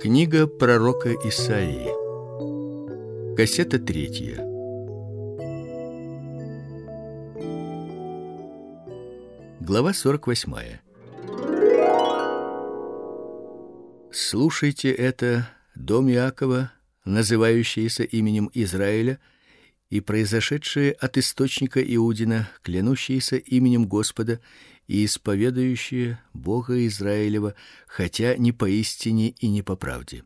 Книга пророка Исаии. Кассета третья. Глава 48. Слушайте это, дом Иакова, называющийся именем Израиля, и произошедшие от источника Иудина, клянущиеся именем Господа и исповедующие Бога Израилева, хотя не по истине и не по правде.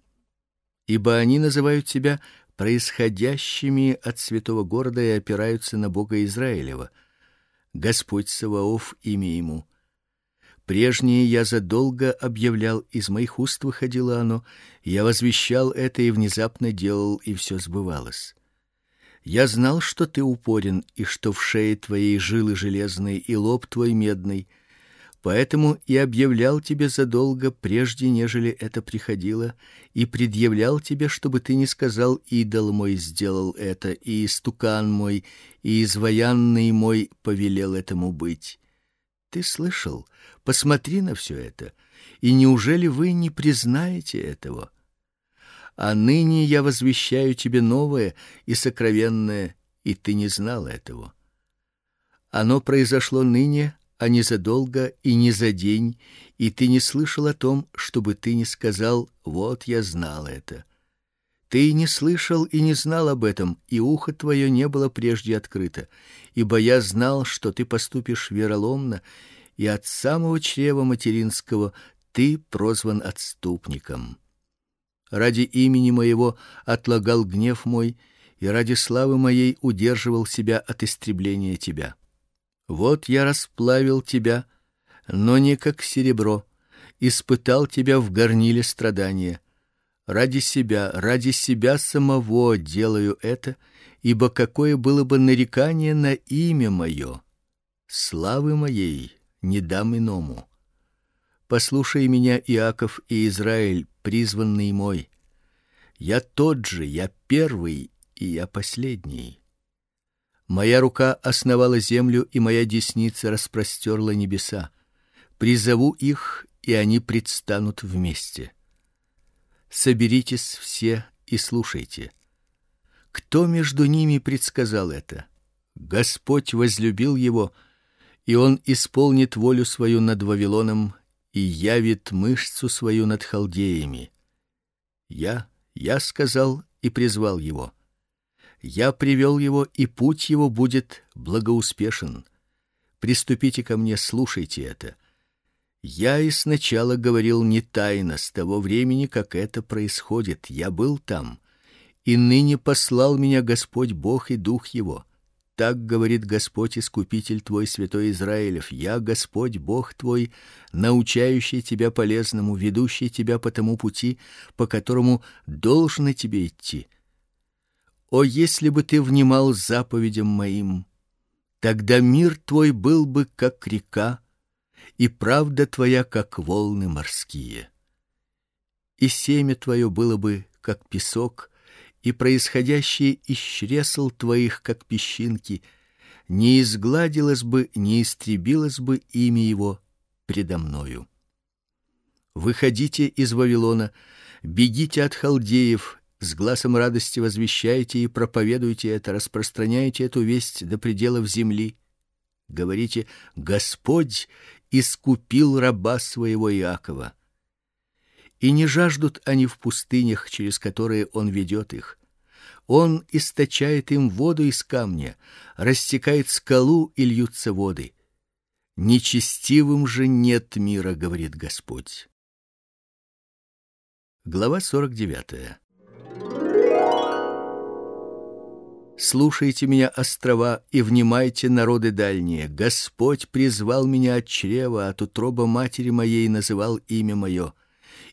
Ибо они называют себя происходящими от святого города и опираются на Бога Израилева. Господь Саваоф имя ему. Прежнее я задолго объявлял, из моих уст выходило оно, я возвещал это и внезапно делал, и все сбывалось. Я знал, что ты упорен и что в шее твоей жилы железные и лоб твой медный. Поэтому и объявлял тебе задолго, прежде нежели это приходило, и предъявлял тебе, чтобы ты не сказал: идол мой сделал это, и стукан мой, и изваянный мой повелел этому быть. Ты слышал? Посмотри на все это. И неужели вы не признаете этого? А ныне я возвещаю тебе новое и сокровенное, и ты не знал этого. Оно произошло ныне, а не задолго и не за день, и ты не слышал о том, чтобы ты не сказал: вот я знал это. Ты не слышал и не знал об этом, и ухо твое не было прежде открыто, ибо я знал, что ты поступишь вероломно, и от самого чрева материнского ты прозван отступником ради имени моего отлагал гнев мой и ради славы моей удерживал себя от истребления тебя. Вот я расплавил тебя, но не как серебро, испытал тебя в горниле страдания. Ради себя, ради себя самого делаю это, ибо какое было бы нарекание на имя мое, славы моей не дам иному. Послушай меня, Иаков и Израиль, призванный мой. Я тот же, я первый и я последний. Моя рука основала землю, и моя десница распростерла небеса. Призову их, и они предстанут вместе. Соберитесь все и слушайте. Кто между ними предсказал это? Господь возлюбил его, и он исполнит волю свою над Вавилоном и явит мышцу свою над халдеями. Я, я сказал и призвал его. Я привел его, и путь его будет благоуспешен. Приступите ко мне, слушайте это. Я и сначала говорил не тайно с того времени, как это происходит. Я был там, и ныне послал меня Господь Бог и Дух его. Так говорит Господь искупитель твой, святой Израилев: Я Господь Бог твой, научающий тебя полезному, ведущий тебя по тому пути, по которому должно тебе идти. О, если бы ты внимал заповедям моим, тогда мир твой был бы как река, и правда твоя как волны морские. И семя твое было бы как песок, и происходящее из чресл твоих, как песчинки, не изгладилось бы, не истребилось бы имя его предо мною. Выходите из Вавилона, бегите от халдеев, с гласом радости возвещайте и проповедуйте это, распространяйте эту весть до пределов земли. Говорите: Господь искупил раба своего Иакова и не жаждут они в пустынях, через которые он ведет их. Он источает им воду из камня, растекает скалу и льются воды. Нечестивым же нет мира, говорит Господь. Глава 49. Слушайте меня, острова, и внимайте, народы дальние. Господь призвал меня от чрева, от утроба матери моей называл имя мое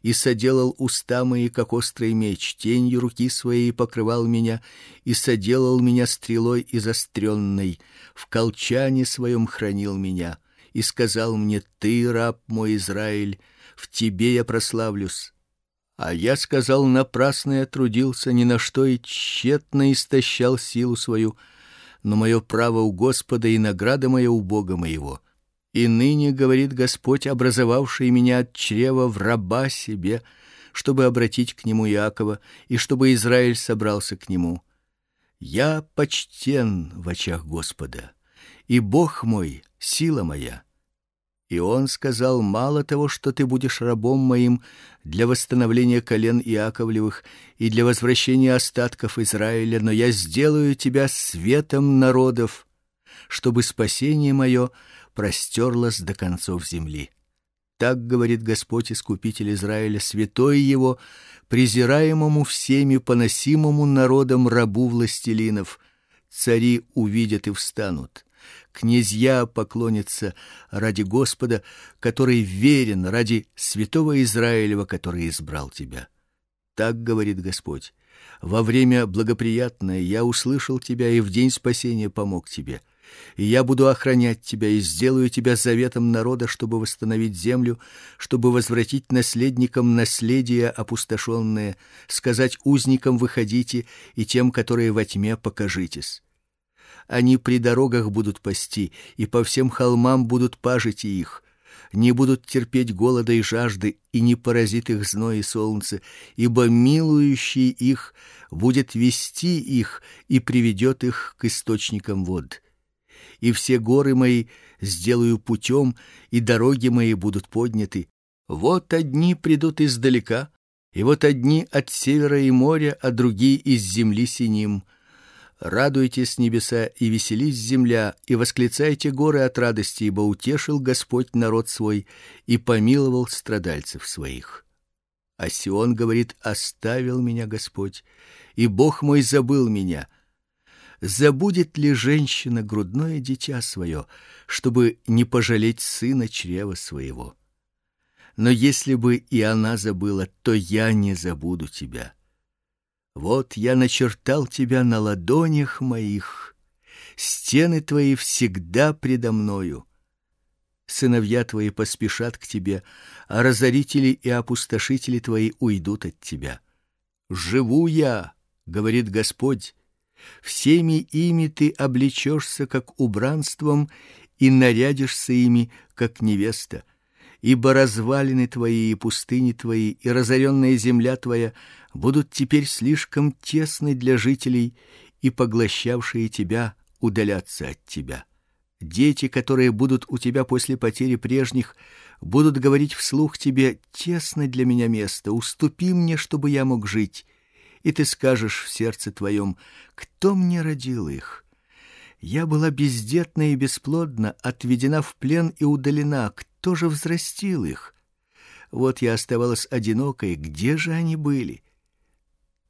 и соделал уста мои как острый меч, тенью руки своей покрывал меня и соделал меня стрелой изостренной, в колчане своем хранил меня и сказал мне: ты раб мой Израиль, в тебе я прославлюсь. А я сказал: напрасно я трудился, ни на что и тщетно истощал силу свою, но мое право у Господа и награда моя у Бога моего. И ныне говорит Господь, образовавший меня от чрева в раба себе, чтобы обратить к нему Иакова и чтобы Израиль собрался к нему. Я почтен в очах Господа, и Бог мой сила моя. И он сказал: мало того, что ты будешь рабом моим для восстановления колен Иаковлевых и для возвращения остатков Израиля, но я сделаю тебя светом народов, чтобы спасение мое простерлось до концов земли. Так говорит Господь искупитель Израиля, святой его, презираемому всеми поносимому народом рабу властелинов. Цари увидят и встанут князья поклонятся ради Господа, который верен, ради святого Израилева, который избрал тебя. Так говорит Господь. Во время благоприятное я услышал тебя и в день спасения помог тебе. И я буду охранять тебя и сделаю тебя заветом народа, чтобы восстановить землю, чтобы возвратить наследникам наследие опустошенное, сказать узникам выходите и тем, которые во тьме покажитесь они при дорогах будут пасти, и по всем холмам будут пажить их. Не будут терпеть голода и жажды, и не поразит их зной и солнце, ибо милующий их будет вести их и приведет их к источникам вод. И все горы мои сделаю путем, и дороги мои будут подняты. Вот одни придут издалека, и вот одни от севера и моря, а другие из земли синим Радуйтесь небеса и веселись земля, и восклицайте горы от радости, ибо утешил Господь народ свой и помиловал страдальцев своих. А Сион говорит: оставил меня Господь, и Бог мой забыл меня. Забудет ли женщина грудное дитя свое, чтобы не пожалеть сына чрева своего? Но если бы и она забыла, то я не забуду тебя. Вот я начертал тебя на ладонях моих, стены твои всегда предо мною. Сыновья твои поспешат к тебе, а разорители и опустошители твои уйдут от тебя. Живу я, говорит Господь, всеми ими ты облечешься как убранством и нарядишься ими как невеста ибо развалины твои и пустыни твои и разоренная земля твоя будут теперь слишком тесны для жителей, и поглощавшие тебя удалятся от тебя. Дети, которые будут у тебя после потери прежних, будут говорить вслух тебе: "Тесно для меня место, уступи мне, чтобы я мог жить". И ты скажешь в сердце твоем: "Кто мне родил их?" Я была бездетна и бесплодна, отведена в плен и удалена. Кто же взрастил их? Вот я оставалась одинокой, где же они были?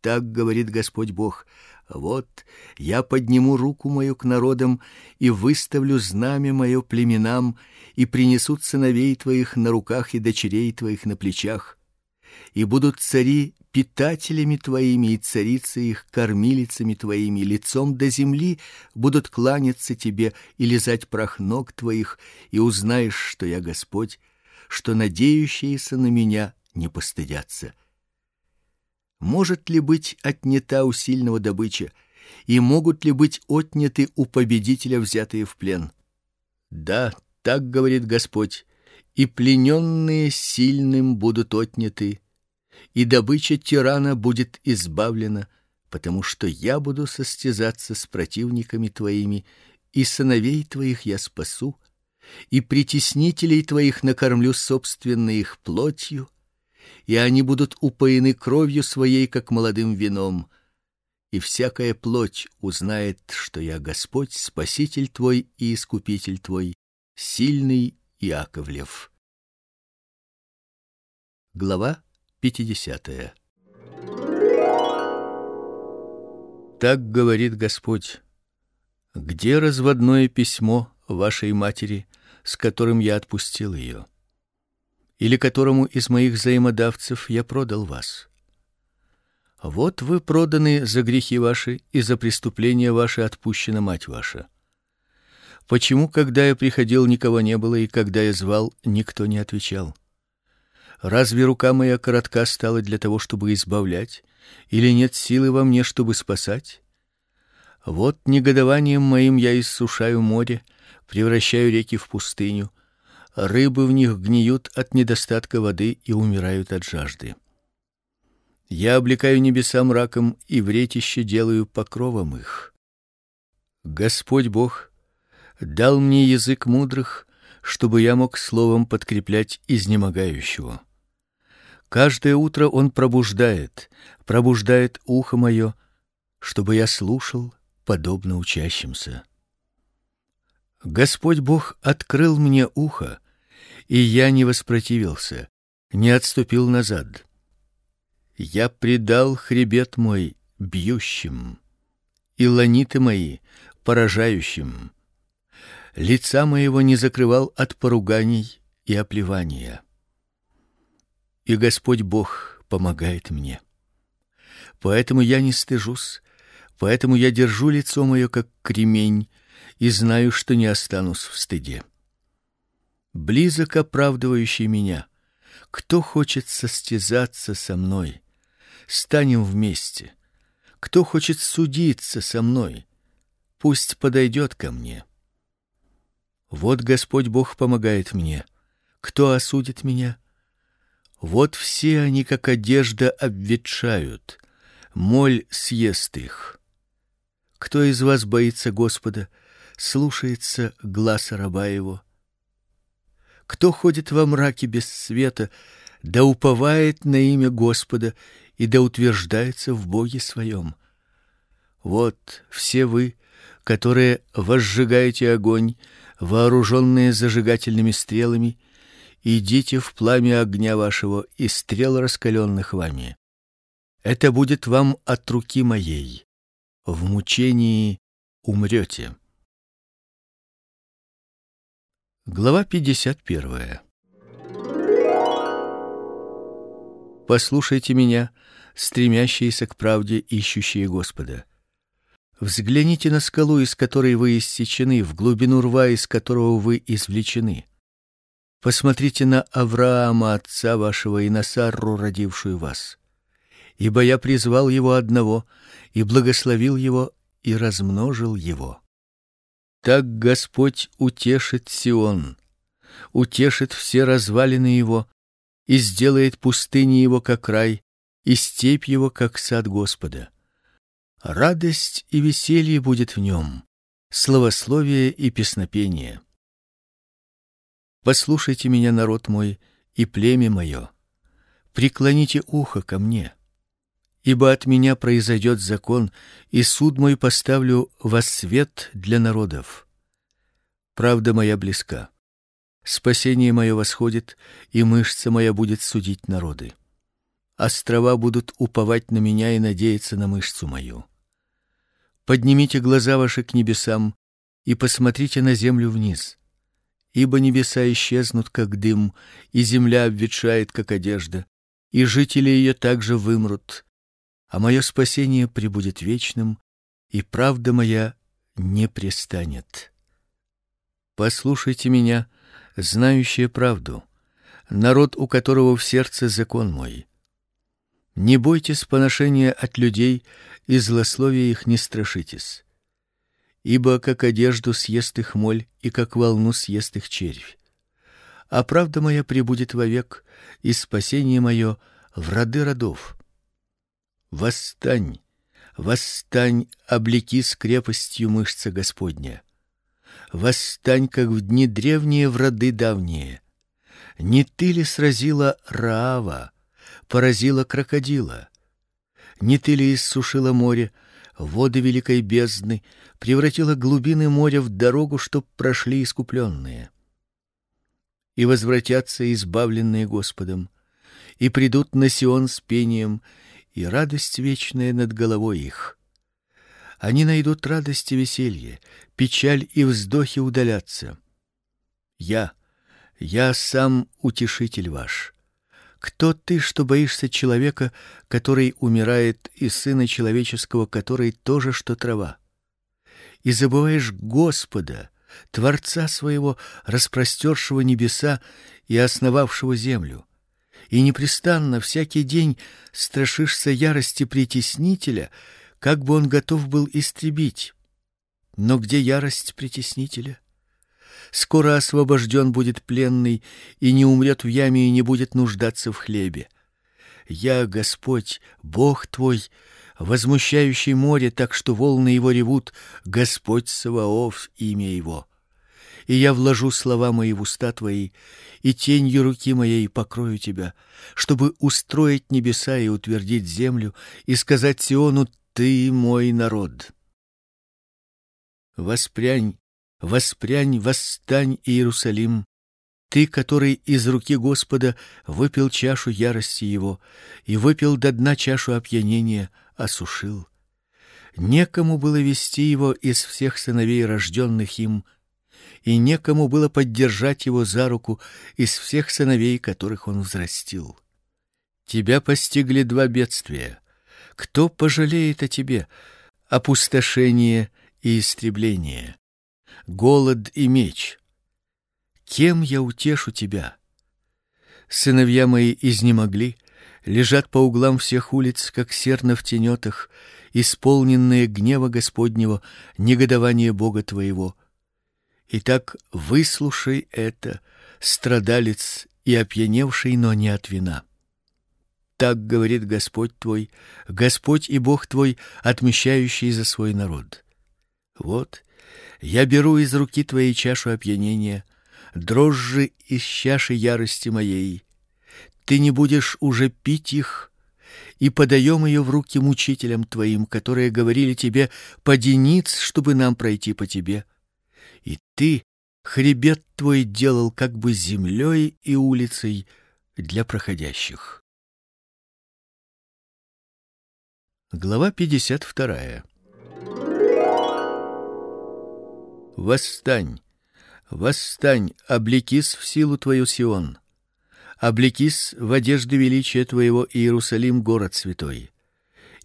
Так говорит Господь Бог: вот я подниму руку мою к народам и выставлю знамя мое племенам, и принесут сыновей твоих на руках и дочерей твоих на плечах, и будут цари питателями твоими и царицы их кормилицами твоими, лицом до земли будут кланяться тебе и лизать прах ног твоих, и узнаешь, что я Господь, что надеющиеся на меня не постыдятся. Может ли быть отнята у сильного добыча, и могут ли быть отняты у победителя взятые в плен? Да, так говорит Господь, и плененные сильным будут отняты и добыча тирана будет избавлена, потому что я буду состязаться с противниками твоими, и сыновей твоих я спасу, и притеснителей твоих накормлю собственной их плотью, и они будут упоены кровью своей, как молодым вином. И всякая плоть узнает, что я Господь, Спаситель твой и искупитель твой, сильный Иаковлев. Глава 50. Так говорит Господь: Где разводное письмо вашей матери, с которым я отпустил ее, или которому из моих взаимодавцев я продал вас? Вот вы проданы за грехи ваши и за преступления ваши отпущена мать ваша. Почему, когда я приходил, никого не было, и когда я звал, никто не отвечал? Разве рука моя коротка стала для того, чтобы избавлять, или нет силы во мне, чтобы спасать? Вот негодованием моим я иссушаю море, превращаю реки в пустыню, рыбы в них гниют от недостатка воды и умирают от жажды. Я облекаю небеса мраком и вретище делаю покровом их. Господь Бог дал мне язык мудрых, чтобы я мог словом подкреплять изнемогающего. Каждое утро он пробуждает, пробуждает ухо мое, чтобы я слушал, подобно учащимся. Господь Бог открыл мне ухо, и я не воспротивился, не отступил назад. Я предал хребет мой бьющим, и ланиты мои поражающим. Лица моего не закрывал от поруганий и оплевания. И Господь Бог помогает мне. Поэтому я не стыжусь, поэтому я держу лицо мое как кремень и знаю, что не останусь в стыде. Близок оправдывающий меня. Кто хочет состязаться со мной? Станем вместе. Кто хочет судиться со мной? Пусть подойдет ко мне. Вот Господь Бог помогает мне. Кто осудит меня? Вот все они как одежда обветшают, моль съест их. Кто из вас боится Господа, слушается гласа раба его? Кто ходит во мраке без света, да уповает на имя Господа и да утверждается в Боге своем. Вот все вы, которые возжигаете огонь, вооруженные зажигательными стрелами, идите в пламя огня вашего и стрел раскаленных вами. Это будет вам от руки моей. В мучении умрете. Глава 51. Послушайте меня, стремящиеся к правде, ищущие Господа. Взгляните на скалу, из которой вы иссечены, в глубину рва, из которого вы извлечены. Посмотрите на Авраама, отца вашего, и на Сарру, родившую вас. Ибо я призвал его одного и благословил его и размножил его. Так Господь утешит Сион, утешит все развалины его и сделает пустыни его как рай, и степь его как сад Господа. Радость и веселье будет в нем, славословие и песнопение. Послушайте меня, народ мой, и племя мое, преклоните ухо ко мне, ибо от меня произойдет закон, и суд мой поставлю во свет для народов. Правда моя близка. Спасение мое восходит, и мышца моя будет судить народы. Острова будут уповать на меня и надеяться на мышцу мою. Поднимите глаза ваши к небесам и посмотрите на землю вниз. Ибо небеса исчезнут как дым, и земля обветшает как одежда, и жители ее также вымрут. А мое спасение пребудет вечным, и правда моя не престанет. Послушайте меня, знающие правду, народ, у которого в сердце закон мой. Не бойтесь поношения от людей, и злословия их не страшитесь. Ибо как одежду съест их моль, и как волну съест их червь. А правда моя пребудет вовек, и спасение мое в роды родов. Восстань, восстань, облеки с крепостью мышца Господня восстань, как в дни древние в роды давние. Не ты ли сразила Раава, поразила крокодила? Не ты ли иссушила море, воды великой бездны, превратила глубины моря в дорогу, чтоб прошли искупленные? И возвратятся избавленные Господом, и придут на Сион с пением, и радость вечная над головой их они найдут радость и веселье, печаль и вздохи удалятся. Я, я сам утешитель ваш. Кто ты, что боишься человека, который умирает, и сына человеческого, который тоже что трава? И забываешь Господа, Творца своего, распростершего небеса и основавшего землю. И непрестанно всякий день страшишься ярости притеснителя, как бы он готов был истребить. Но где ярость притеснителя? Скоро освобожден будет пленный и не умрет в яме и не будет нуждаться в хлебе. Я Господь, Бог твой, возмущающий море, так что волны его ревут, Господь Саваоф имя его. И я вложу слова мои в уста твои, и тенью руки моей покрою тебя, чтобы устроить небеса и утвердить землю, и сказать Сиону: ты мой народ. Воспрянь, воспрянь, восстань, Иерусалим, ты, который из руки Господа выпил чашу ярости его и выпил до дна чашу опьянения, осушил. Некому было вести его из всех сыновей, рожденных им, и некому было поддержать его за руку из всех сыновей, которых он взрастил. Тебя постигли два бедствия. Кто пожалеет о тебе? Опустошение и истребление, голод и меч. Кем я утешу тебя? Сыновья мои изнемогли, лежат по углам всех улиц, как серна в тенетах, исполненные гнева Господнего, негодования Бога твоего. Итак, выслушай это, страдалец и опьяневший, но не от вина. Так говорит Господь твой, Господь и Бог твой, отмещающий за свой народ. Вот я беру из руки твоей чашу опьянения, дрожжи из чаши ярости моей. Ты не будешь уже пить их, и подаем ее в руки мучителям твоим, которые говорили тебе: "Поди чтобы нам пройти по тебе". И ты хребет твой делал как бы землей и улицей для проходящих. Глава 52. Восстань, Восстань, облекись в силу твою, Сион. Облекись в одежды величия твоего, Иерусалим, город святой.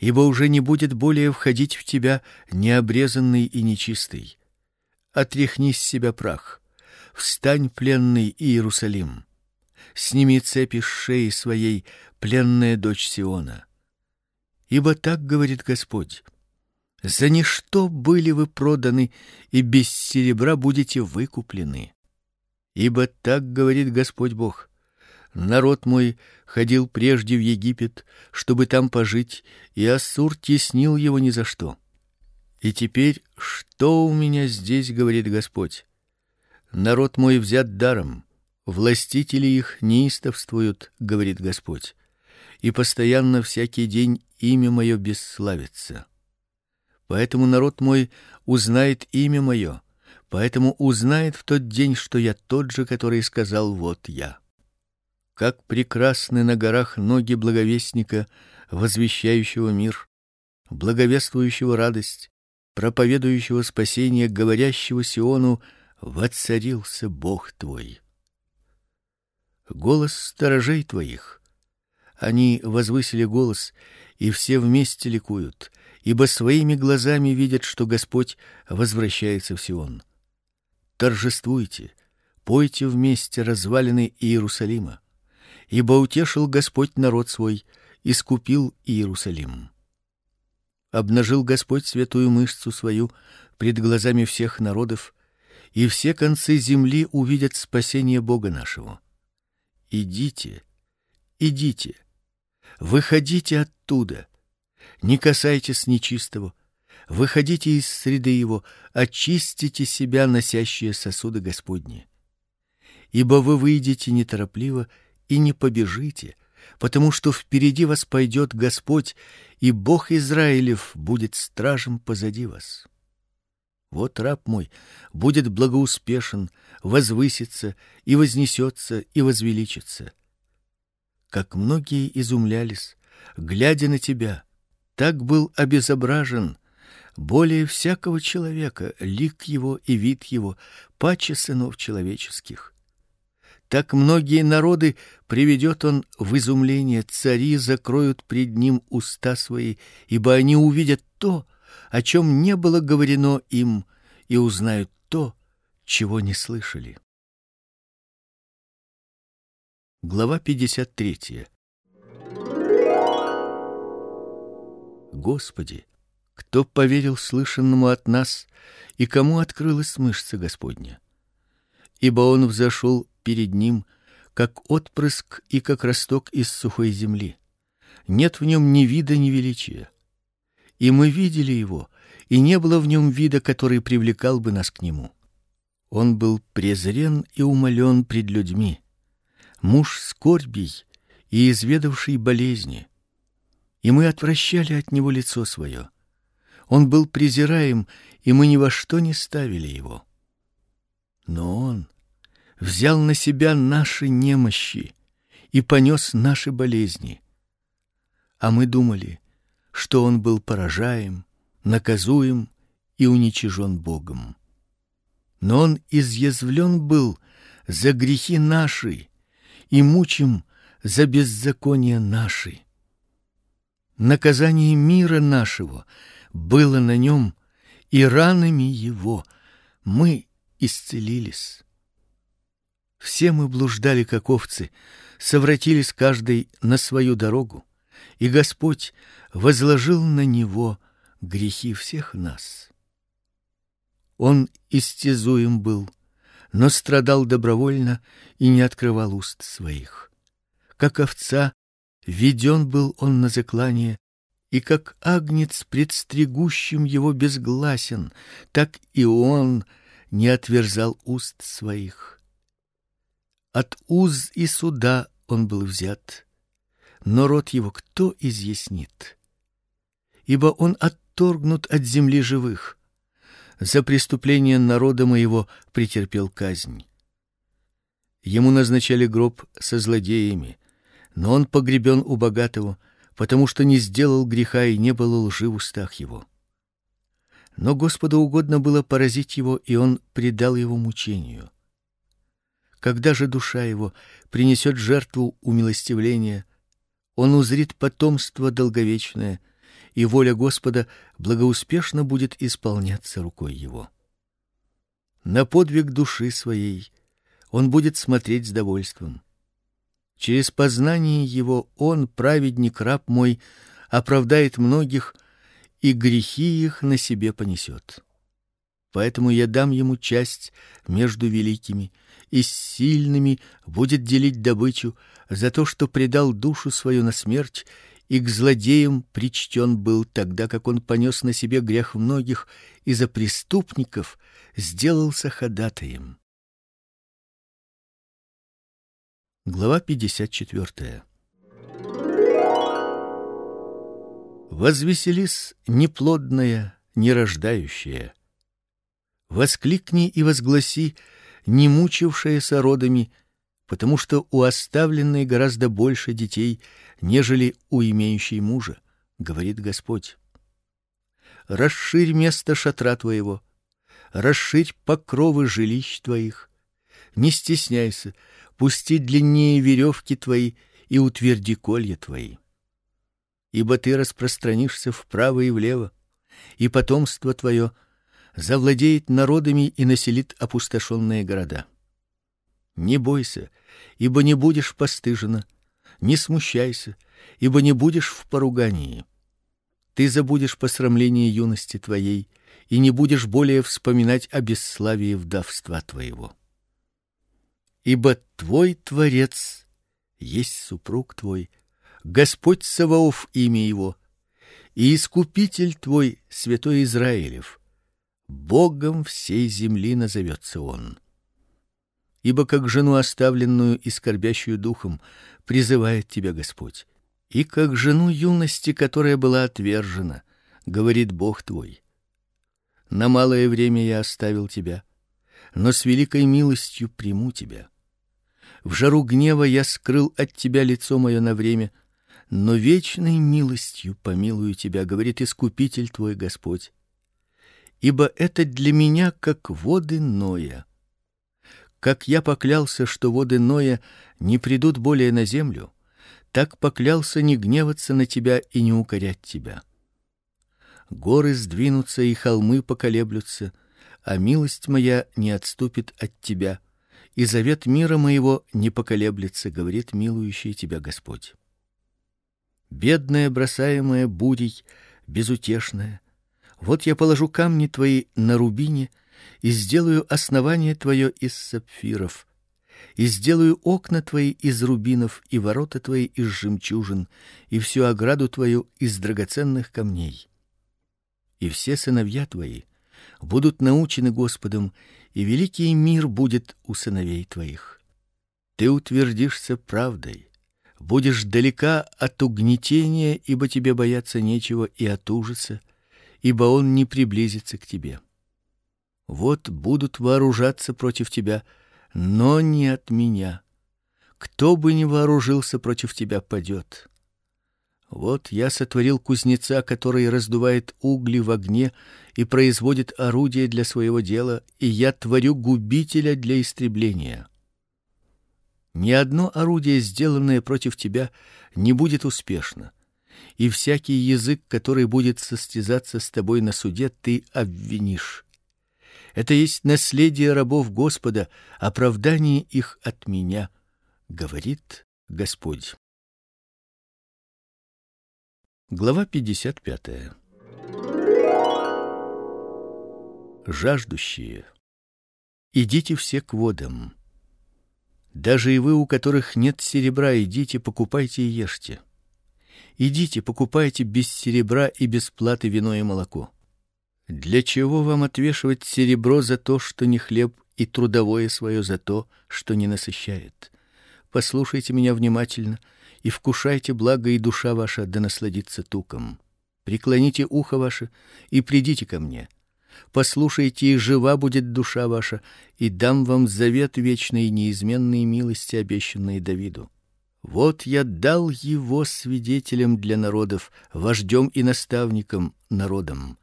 Ибо уже не будет более входить в тебя необрезанный и нечистый. Отряхни с себя прах. Встань, пленный Иерусалим. Сними цепи с шеи своей, пленная дочь Сиона. Ибо так говорит Господь: за ничто были вы проданы, и без серебра будете выкуплены. Ибо так говорит Господь Бог: народ мой ходил прежде в Египет, чтобы там пожить, и Ассур теснил его ни за что. И теперь что у меня здесь, говорит Господь? Народ мой взят даром, властители их неистовствуют, говорит Господь. И постоянно всякий день имя мое бесславится. Поэтому народ мой узнает имя мое, поэтому узнает в тот день, что я тот же, который сказал: вот я. Как прекрасны на горах ноги благовестника, возвещающего мир, благовествующего радость, проповедующего спасение, говорящего Сиону: воцарился Бог твой. Голос сторожей твоих. Они возвысили голос, и все вместе ликуют ибо своими глазами видят, что Господь возвращается в Сион. Торжествуйте, пойте вместе развалины Иерусалима, ибо утешил Господь народ свой, искупил Иерусалим. Обнажил Господь святую мышцу свою пред глазами всех народов, и все концы земли увидят спасение Бога нашего. Идите, идите, выходите оттуда не касайтесь нечистого, выходите из среды его, очистите себя, носящие сосуды Господни. Ибо вы выйдете неторопливо и не побежите, потому что впереди вас пойдет Господь, и Бог Израилев будет стражем позади вас. Вот раб мой будет благоуспешен, возвысится и вознесется и возвеличится. Как многие изумлялись, глядя на тебя, так был обезображен более всякого человека лик его и вид его, паче сынов человеческих. Так многие народы приведет он в изумление, цари закроют пред ним уста свои, ибо они увидят то, о чем не было говорено им, и узнают то, чего не слышали. Глава 53. Господи, кто поверил слышанному от нас и кому открылась мышца Господня? Ибо он взошел перед ним, как отпрыск и как росток из сухой земли. нет в нем ни вида, ни величия. И мы видели его, и не было в нем вида, который привлекал бы нас к нему. Он был презрен и умолен пред людьми, муж скорбей и изведавший болезни. И мы отвращали от него лицо свое. Он был презираем, и мы ни во что не ставили его. Но он взял на себя наши немощи и понес наши болезни. А мы думали, что он был поражаем, наказуем и уничижен Богом. Но он изъязвлен был за грехи наши и мучим за беззакония наши. Наказание мира нашего было на нем, и ранами его мы исцелились. Все мы блуждали как овцы, совратились каждый на свою дорогу, и Господь возложил на него грехи всех нас. Он истязуем был, но страдал добровольно и не открывал уст своих. Как овца веден был он на заклание, и как агнец пред стригущим его безгласен, так и он не отверзал уст своих. От уз и суда он был взят, но род его кто изъяснит? Ибо он отторгнут от земли живых. За преступление народа моего претерпел казнь. Ему назначали гроб со злодеями, но он погребен у богатого, потому что не сделал греха и не было лжи в устах его. Но Господу угодно было поразить его, и он предал его мучению. Когда же душа его принесет жертву умилостивления, он узрит потомство долговечное, и воля Господа благоуспешно будет исполняться рукой его. На подвиг души своей он будет смотреть с довольством. Через познание его он, праведник раб мой, оправдает многих и грехи их на себе понесет. Поэтому я дам ему часть между великими, и сильными будет делить добычу за то, что предал душу свою на смерть и к злодеям причтен был тогда, как он понес на себе грех многих и за преступников сделался ходатаем. Глава 54. Возвеселись неплодная, нерождающая. Воскликни и возгласи, не мучившаяся родами, потому что у оставленной гораздо больше детей, нежели у имеющей мужа, говорит Господь. Расширь место шатра твоего, расширь покровы жилищ твоих. Не стесняйся, пусти длиннее веревки твои и утверди колья твои. Ибо ты распространишься вправо и влево, и потомство твое завладеет народами и населит опустошенные города. Не бойся, ибо не будешь постыжена, не смущайся, ибо не будешь в поругании. Ты забудешь посрамление юности твоей и не будешь более вспоминать о бесславии вдовства твоего. Ибо твой Творец есть супруг твой, Господь Саваоф имя его, и искупитель твой, святой Израилев. Богом всей земли назовется он. Ибо как жену оставленную и скорбящую духом призывает тебя Господь, и как жену юности, которая была отвержена, говорит Бог твой. На малое время я оставил тебя, но с великой милостью приму тебя. В жару гнева я скрыл от тебя лицо мое на время, но вечной милостью помилую тебя, говорит искупитель твой Господь ибо это для меня как воды Ноя. Как я поклялся, что воды Ноя не придут более на землю, так поклялся не гневаться на тебя и не укорять тебя. Горы сдвинутся и холмы поколеблются, а милость моя не отступит от тебя, и завет мира моего не поколеблется, говорит милующий тебя Господь. Бедная, бросаемая бурей, безутешная, вот я положу камни твои на рубине и сделаю основание твое из сапфиров. и сделаю окна твои из рубинов и ворота твои из жемчужин, и всю ограду твою из драгоценных камней. И все сыновья твои будут научены Господом, и великий мир будет у сыновей твоих. Ты утвердишься правдой, будешь далека от угнетения, ибо тебе бояться нечего и от ужаса, ибо он не приблизится к тебе. Вот будут вооружаться против тебя, но не от меня. Кто бы ни вооружился против тебя, падет. Вот я сотворил кузнеца, который раздувает угли в огне и производит орудие для своего дела, и я творю губителя для истребления. Ни одно орудие, сделанное против тебя, не будет успешно, и всякий язык, который будет состязаться с тобой на суде, ты обвинишь. Это есть наследие рабов Господа, оправдание их от меня, говорит Господь. Глава 55. Жаждущие. Идите все к водам. Даже и вы, у которых нет серебра, идите, покупайте и ешьте. Идите, покупайте без серебра и без платы вино и молоко. Для чего вам отвешивать серебро за то, что не хлеб, и трудовое свое за то, что не насыщает? Послушайте меня внимательно и вкушайте благо, и душа ваша да насладится туком. Преклоните ухо ваше и придите ко мне. Послушайте, и жива будет душа ваша, и дам вам завет вечной и неизменной милости, обещанной Давиду. Вот я дал его свидетелем для народов, вождем и наставником народам.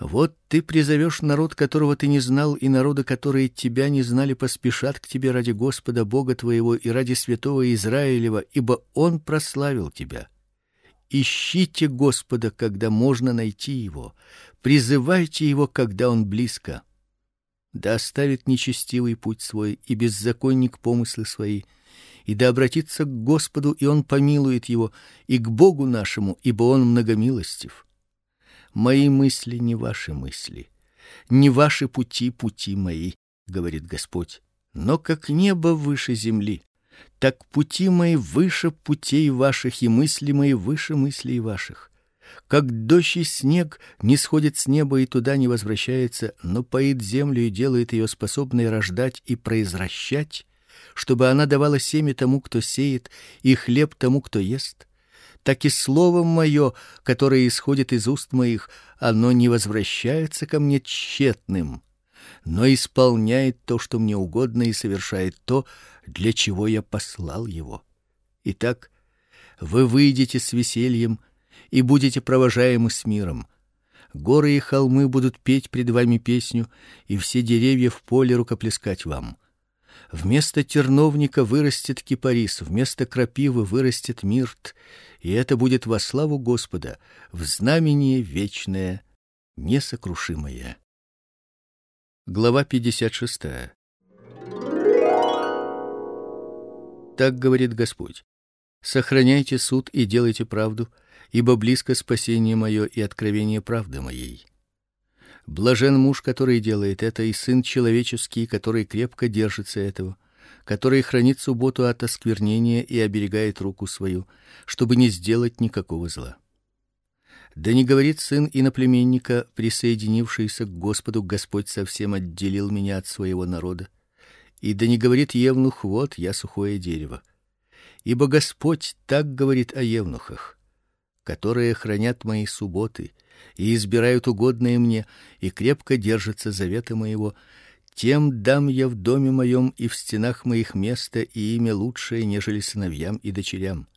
Вот ты призовешь народ, которого ты не знал, и народы, которые тебя не знали, поспешат к тебе ради Господа Бога твоего и ради святого Израилева, ибо он прославил тебя. Ищите Господа, когда можно найти его, призывайте его, когда он близко. Да оставит нечестивый путь свой и беззаконник помыслы свои, и да обратится к Господу, и он помилует его, и к Богу нашему, ибо он многомилостив. Мои мысли не ваши мысли, не ваши пути пути мои, говорит Господь. Но как небо выше земли, так пути мои выше путей ваших и мысли мои выше мыслей ваших. Как дождь и снег не сходит с неба и туда не возвращается, но поит землю и делает ее способной рождать и произращать, чтобы она давала семя тому, кто сеет, и хлеб тому, кто ест, так и слово мое, которое исходит из уст моих, оно не возвращается ко мне тщетным, но исполняет то, что мне угодно, и совершает то, для чего я послал его. Итак, вы выйдете с весельем и будете провожаемы с миром. Горы и холмы будут петь пред вами песню, и все деревья в поле рукоплескать вам. Вместо терновника вырастет кипарис, вместо крапивы вырастет мирт, и это будет во славу Господа, в знамение вечное, несокрушимое. Глава 56. Так говорит Господь: Сохраняйте суд и делайте правду, ибо близко спасение мое и откровение правды моей. Блажен муж, который делает это, и сын человеческий, который крепко держится этого, который хранит субботу от осквернения и оберегает руку свою, чтобы не сделать никакого зла. Да не говорит сын иноплеменника, присоединившийся к Господу, Господь совсем отделил меня от своего народа. И да не говорит евнух: вот я сухое дерево. Ибо Господь так говорит о евнухах, которые хранят мои субботы и избирают угодное мне и крепко держатся завета моего, тем дам я в доме моем и в стенах моих место и имя лучшее, нежели сыновьям и дочерям.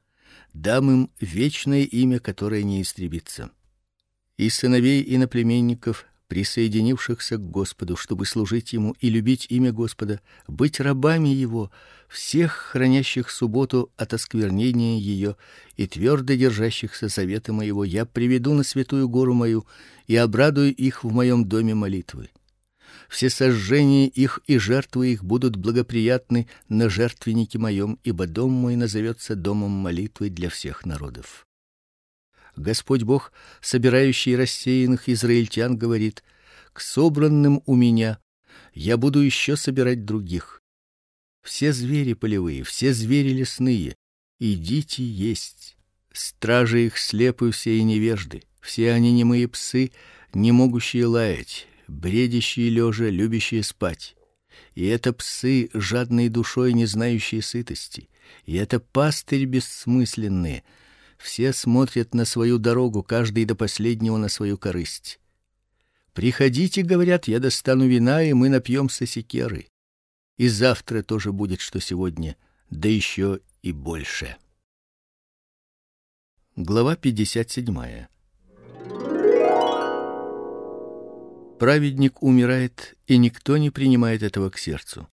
Дам им вечное имя, которое не истребится. И сыновей и наплеменников, присоединившихся к Господу, чтобы служить ему и любить имя Господа, быть рабами его, всех хранящих субботу от осквернения ее и твердо держащихся завета моего, я приведу на святую гору мою и обрадую их в моем доме молитвы все сожжения их и жертвы их будут благоприятны на жертвеннике моем, ибо дом мой назовется домом молитвы для всех народов. Господь Бог, собирающий рассеянных израильтян, говорит: к собранным у меня я буду еще собирать других. все звери полевые, все звери лесные, идите есть. Стражи их слепы все и невежды, все они немые псы, не могущие лаять, бредящие лежа, любящие спать. И это псы, жадные душой, не знающие сытости. И это пастырь бессмысленные. Все смотрят на свою дорогу, каждый до последнего на свою корысть. Приходите, говорят, я достану вина, и мы напьемся секеры. И завтра тоже будет, что сегодня, да еще и больше. Глава 57. Праведник умирает, и никто не принимает этого к сердцу.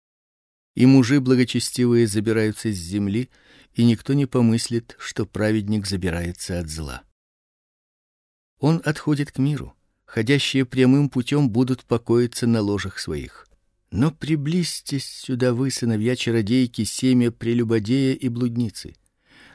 И мужи благочестивые забираются с земли, и никто не помыслит, что праведник забирается от зла. Он отходит к миру. Ходящие прямым путем будут покоиться на ложах своих. Но приблизьтесь сюда вы, сыновья чародейки, семя прелюбодея и блудницы.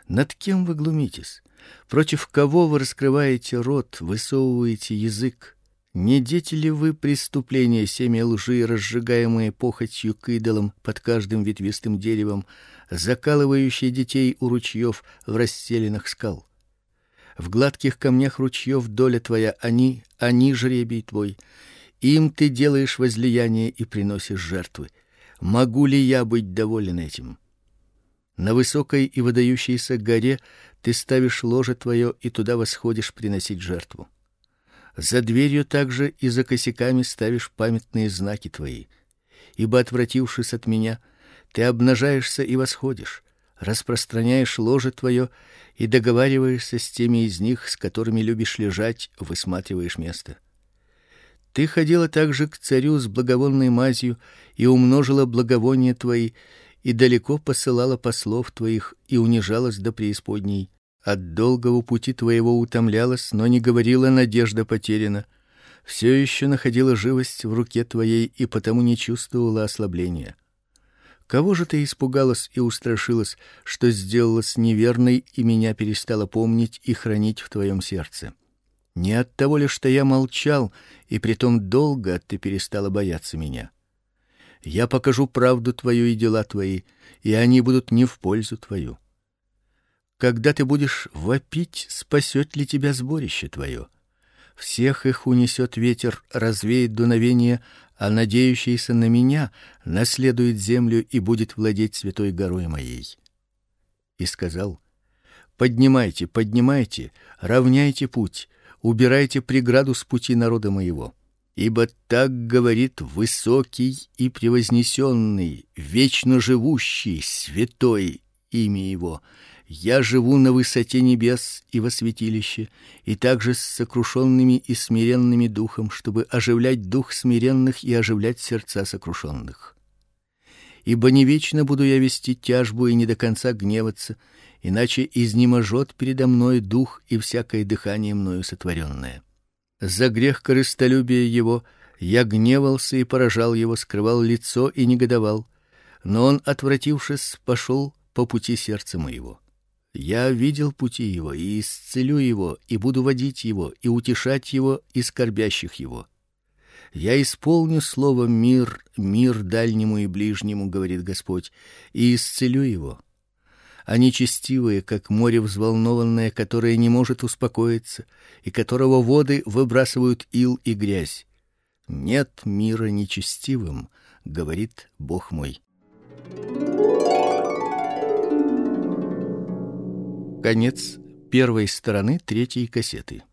Над кем вы глумитесь? Против кого вы раскрываете рот, высовываете язык? Не дети ли вы преступления семя лжи, разжигаемые похотью к идолам под каждым ветвистым деревом, закалывающие детей у ручьев в расселенных скал? В гладких камнях ручьев доля твоя, они, они жребий твой. Им ты делаешь возлияние и приносишь жертвы. Могу ли я быть доволен этим? На высокой и выдающейся горе ты ставишь ложе твое и туда восходишь приносить жертву. За дверью также и за косяками ставишь памятные знаки твои. Ибо отвратившись от меня, ты обнажаешься и восходишь, распространяешь ложе твое и договариваешься с теми из них, с которыми любишь лежать, высматриваешь место. Ты ходила также к царю с благовонной мазью и умножила благовония твои, и далеко посылала послов твоих и унижалась до преисподней. От долгого пути твоего утомлялась, но не говорила надежда потеряна. Все еще находила живость в руке твоей и потому не чувствовала ослабления. Кого же ты испугалась и устрашилась, что сделалась неверной и меня перестала помнить и хранить в твоем сердце? Не от того ли, что я молчал, и притом долго ты перестала бояться меня. Я покажу правду твою и дела твои, и они будут не в пользу твою. Когда ты будешь вопить, спасет ли тебя сборище твое? Всех их унесет ветер, развеет дуновение, а надеющийся на меня наследует землю и будет владеть святой горой моей. И сказал: Поднимайте, поднимайте, равняйте путь, убирайте преграду с пути народа моего. Ибо так говорит высокий и превознесенный, вечно живущий, святой имя его я живу на высоте небес и во святилище, и также с сокрушенными и смиренными духом, чтобы оживлять дух смиренных и оживлять сердца сокрушенных. Ибо не вечно буду я вести тяжбу и не до конца гневаться, иначе изнеможет передо мной дух и всякое дыхание мною сотворенное. За грех корыстолюбия его я гневался и поражал его, скрывал лицо и негодовал, но он, отвратившись, пошел по пути сердца моего. Я видел пути его и исцелю его, и буду водить его и утешать его и скорбящих его. Я исполню слово мир, мир дальнему и ближнему, говорит Господь, и исцелю его. Они честивые, как море взволнованное, которое не может успокоиться, и которого воды выбрасывают ил и грязь. Нет мира нечестивым, говорит Бог мой. Конец первой стороны третьей кассеты.